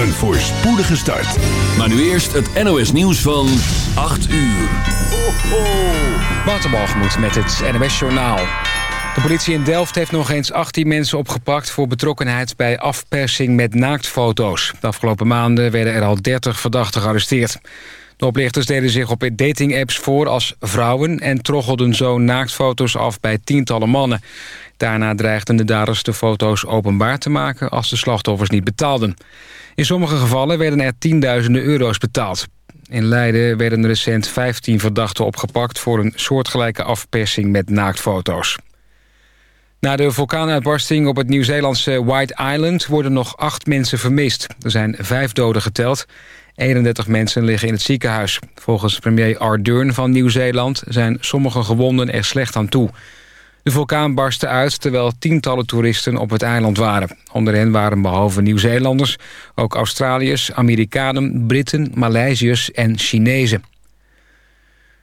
Een voorspoedige start. Maar nu eerst het NOS nieuws van 8 uur. Ho, met het NOS Journaal. De politie in Delft heeft nog eens 18 mensen opgepakt... voor betrokkenheid bij afpersing met naaktfoto's. De afgelopen maanden werden er al 30 verdachten gearresteerd. De oplichters deden zich op datingapps voor als vrouwen... en troggelden zo naaktfoto's af bij tientallen mannen. Daarna dreigden de daders de foto's openbaar te maken... als de slachtoffers niet betaalden. In sommige gevallen werden er tienduizenden euro's betaald. In Leiden werden recent 15 verdachten opgepakt... voor een soortgelijke afpersing met naaktfoto's. Na de vulkaanuitbarsting op het Nieuw-Zeelandse White Island... worden nog acht mensen vermist. Er zijn vijf doden geteld. 31 mensen liggen in het ziekenhuis. Volgens premier Ardern van Nieuw-Zeeland... zijn sommige gewonden er slecht aan toe. De vulkaan barstte uit terwijl tientallen toeristen op het eiland waren. Onder hen waren behalve Nieuw-Zeelanders ook Australiërs, Amerikanen, Britten, Maleisiërs en Chinezen.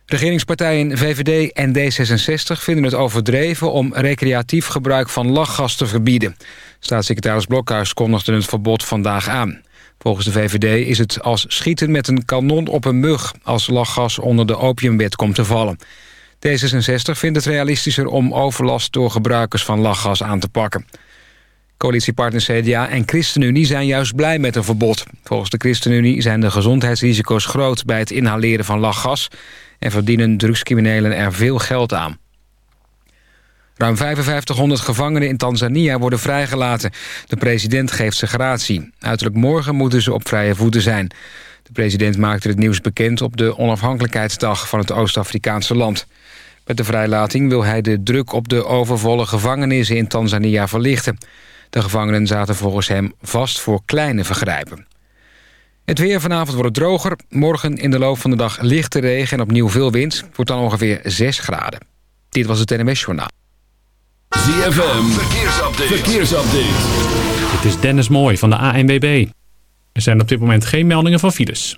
Regeringspartijen VVD en D66 vinden het overdreven om recreatief gebruik van lachgas te verbieden. Staatssecretaris Blokhuis kondigde het verbod vandaag aan. Volgens de VVD is het als schieten met een kanon op een mug als lachgas onder de opiumwet komt te vallen. D66 vindt het realistischer om overlast door gebruikers van lachgas aan te pakken. Coalitiepartners CDA en ChristenUnie zijn juist blij met een verbod. Volgens de ChristenUnie zijn de gezondheidsrisico's groot bij het inhaleren van lachgas... en verdienen drugscriminelen er veel geld aan. Ruim 5500 gevangenen in Tanzania worden vrijgelaten. De president geeft ze gratie. Uiterlijk morgen moeten ze op vrije voeten zijn. De president maakte het nieuws bekend op de onafhankelijkheidsdag van het Oost-Afrikaanse land. Met de vrijlating wil hij de druk op de overvolle gevangenissen in Tanzania verlichten. De gevangenen zaten volgens hem vast voor kleine vergrijpen. Het weer vanavond wordt droger. Morgen in de loop van de dag lichte regen en opnieuw veel wind. Wordt dan ongeveer 6 graden. Dit was het NMS Journaal. ZFM, verkeersupdate. verkeersupdate. Dit is Dennis Mooi van de ANWB. Er zijn op dit moment geen meldingen van files.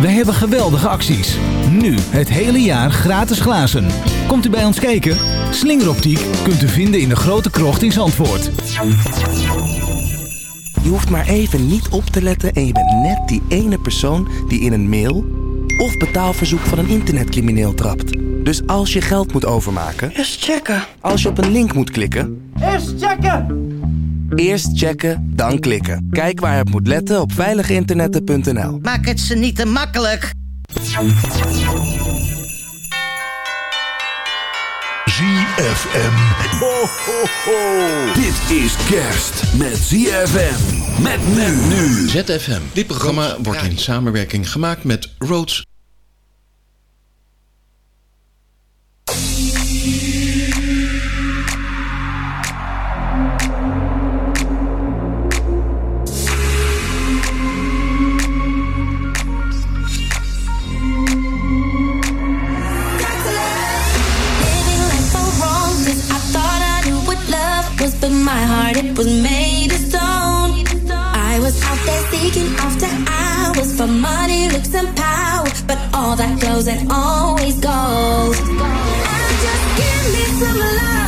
Wij hebben geweldige acties. Nu het hele jaar gratis glazen. Komt u bij ons kijken? Slingeroptiek kunt u vinden in de grote krocht in Zandvoort. Je hoeft maar even niet op te letten en je bent net die ene persoon die in een mail of betaalverzoek van een internetcrimineel trapt. Dus als je geld moet overmaken... Eerst checken. Als je op een link moet klikken... Eerst checken! Eerst checken, dan klikken. Kijk waar je op moet letten op veiligeinternetten.nl. Maak het ze niet te makkelijk. ZFM. Ho, ho, ho. Dit is kerst met ZFM. Met men nu. ZFM. Dit programma wordt in samenwerking gemaakt met Rhodes Taking after hours for money, looks, and power. But all that goes and always goes. I just give me some love.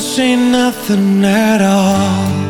Say nothing at all.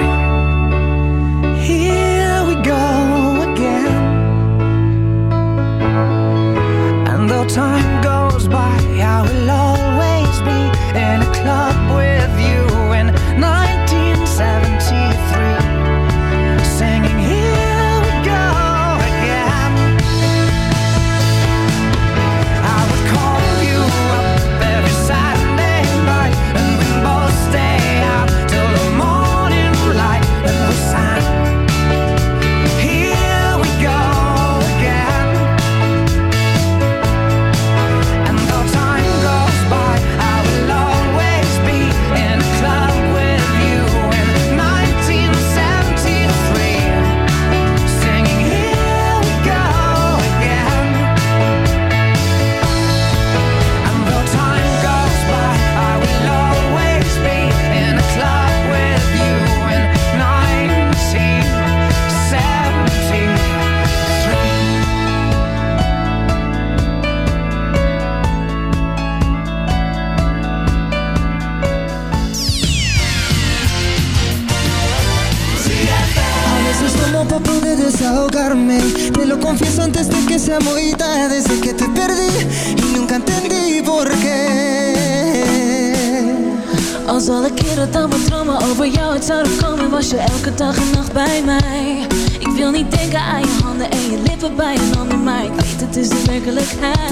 night.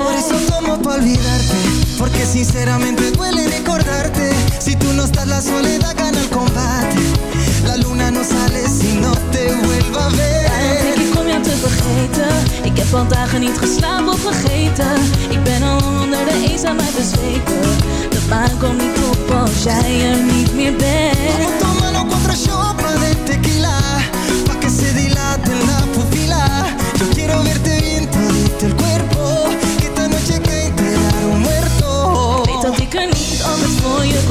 Por eso tomo pa' olvidarte. Porque sinceramente duele recordarte. Si tú no estás la soledad gana el combate. La luna no sale si no te vuelva a Daarom denk ver ik te vergeten. Ik heb al dagen niet geslapen of vergeten. Ik ben al onder de eenzaamheid bezweken. De maan komt niet op als jij er niet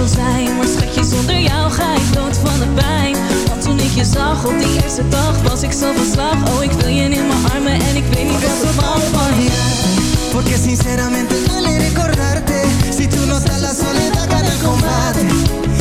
zijn. Maar schatje, zonder jou ga ik dood van de pijn. Want toen ik je zag op die eerste dag Was ik zo van slag. Oh, ik wil je in mijn armen En ik weet niet wat er van je. Porque sinceramente duele recordarte. Si tú no estás la soledad gana el combate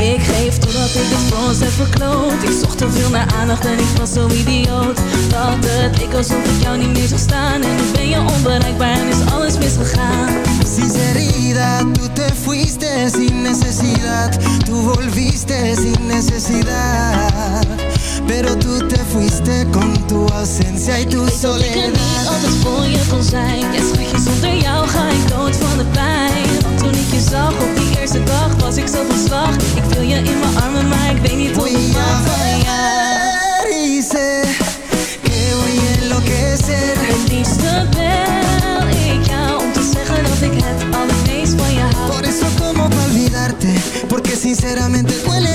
Ik geef totdat ik het voor ons heb verkloot. Ik zocht te veel naar aandacht en ik was zo idioot. Dat het ik alsof ik jou niet meer zag staan. En nu ben je onbereikbaar en is alles misgegaan. Sinceridad, tú te fuiste sin necesidad. Tú volviste sin necesidad Pero tú te fuiste con tu ausencia y tu Ik dat ik er soledad. niet altijd voor je kon zijn. Ja schatje, zonder jou ga ik dood van de pijn. Want toen ik je zag op die eerste dag was ik zo van slag. Ik wil je in mijn armen, maar ik weet niet hoe ik mag van jou. que voy a enloquecer. Het liefste bel ik jou om te zeggen dat ik het allermeest van je hou. Por eso como pa' olvidarte? Porque sinceramente duele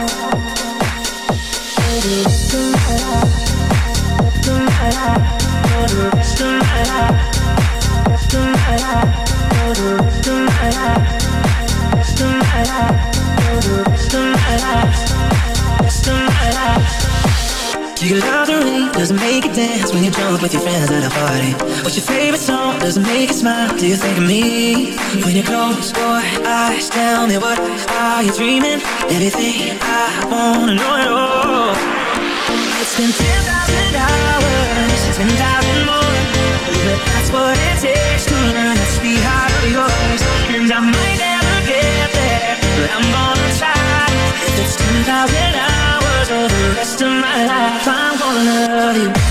You doesn't make you dance when you're with your friends at a party. What's your favorite song doesn't make you smile? Do you think of me when you close eyes? Tell me what are you dreaming? Everything I wanna know at all. It's been ten thousand hours ten thousand. But that's what it takes to learn. And I might never get there, but I'm gonna try. If it's hours or the rest of my life, I'm gonna love you.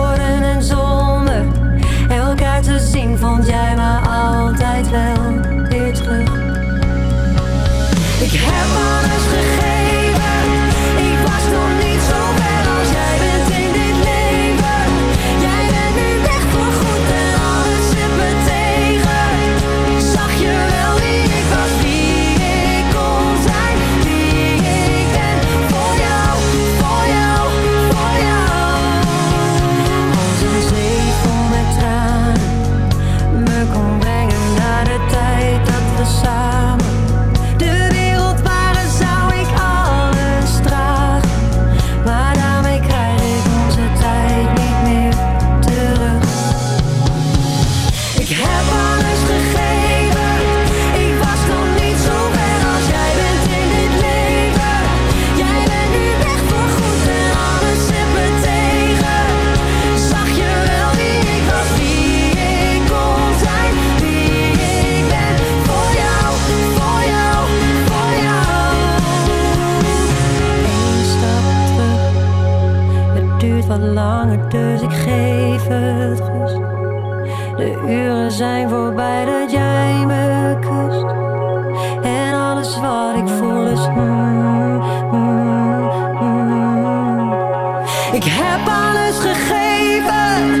vond jij me altijd wel weer terug. Ik heb alles gegeven. langer, dus ik geef het rust. De uren zijn voorbij dat jij me kust. En alles wat ik voel is. Mm, mm. mm, mm. Ik heb alles gegeven.